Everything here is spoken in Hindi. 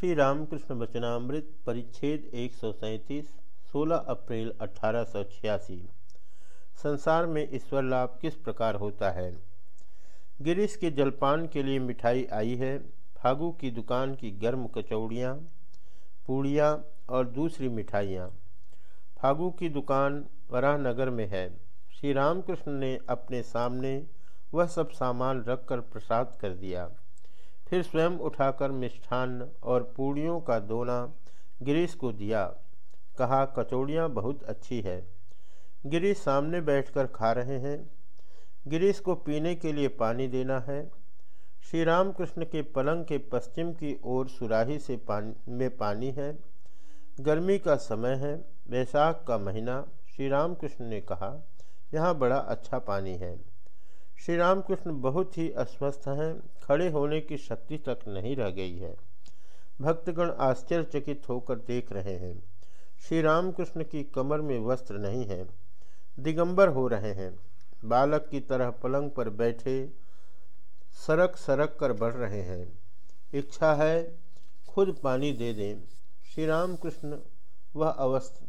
श्री रामकृष्ण वचनामृत परिच्छेद एक सौ सैंतीस, सोलह अप्रैल अठारह सौ छियासी। संसार में ईश्वर लाभ किस प्रकार होता है? गिरीश के जलपान के लिए मिठाई आई है, फागू की दुकान की गर्म कचौड़ियाँ, पूड़ियाँ और दूसरी मिठाइयाँ। फागू की दुकान वराहनगर में है। श्री रामकृष्ण ने अपने सामने वह सब सामान रखकर प्रसाद कर दिया। फिर स्वयं उठाकर मिष्ठान्न और पूड़ियों का दोना गिरीश को दिया। कहा, कचौड़ियाँ बहुत अच्छी है। गिरीश सामने बैठकर खा रहे हैं। गिरीश को पीने के लिए पानी देना है। श्री राम कृष्ण के पलंग के पश्चिम की ओर सुराही से पानी, में पानी है। गर्मी का समय है वैशाख का महीना। श्री राम कृष्ण ने कहा, यहाँ बड़ा अच्छा पानी है। श्री रामकृष्ण बहुत ही अस्वस्थ हैं। खड़े होने की शक्ति तक नहीं रह गई है। भक्तगण आश्चर्यचकित होकर देख रहे हैं। श्री रामकृष्ण की कमर में वस्त्र नहीं है। दिगंबर हो रहे हैं। बालक की तरह पलंग पर बैठे सरक सरक कर बढ़ रहे हैं। इच्छा है, खुद पानी दे दें। श्री रामकृष्ण वह अवस्थ